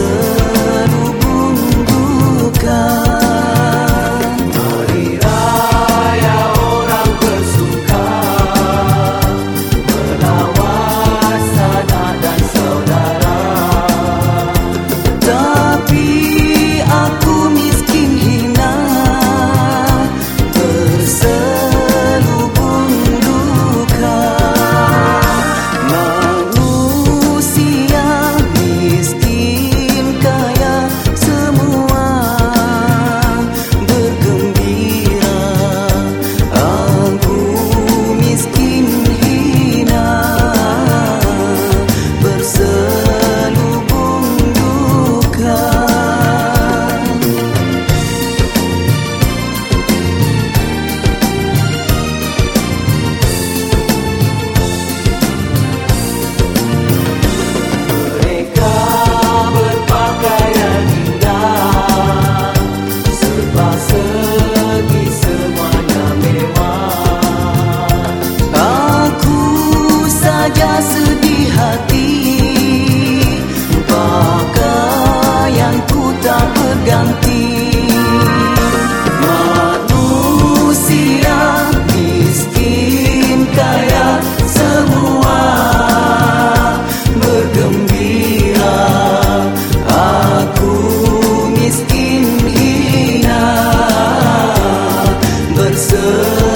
good. sun.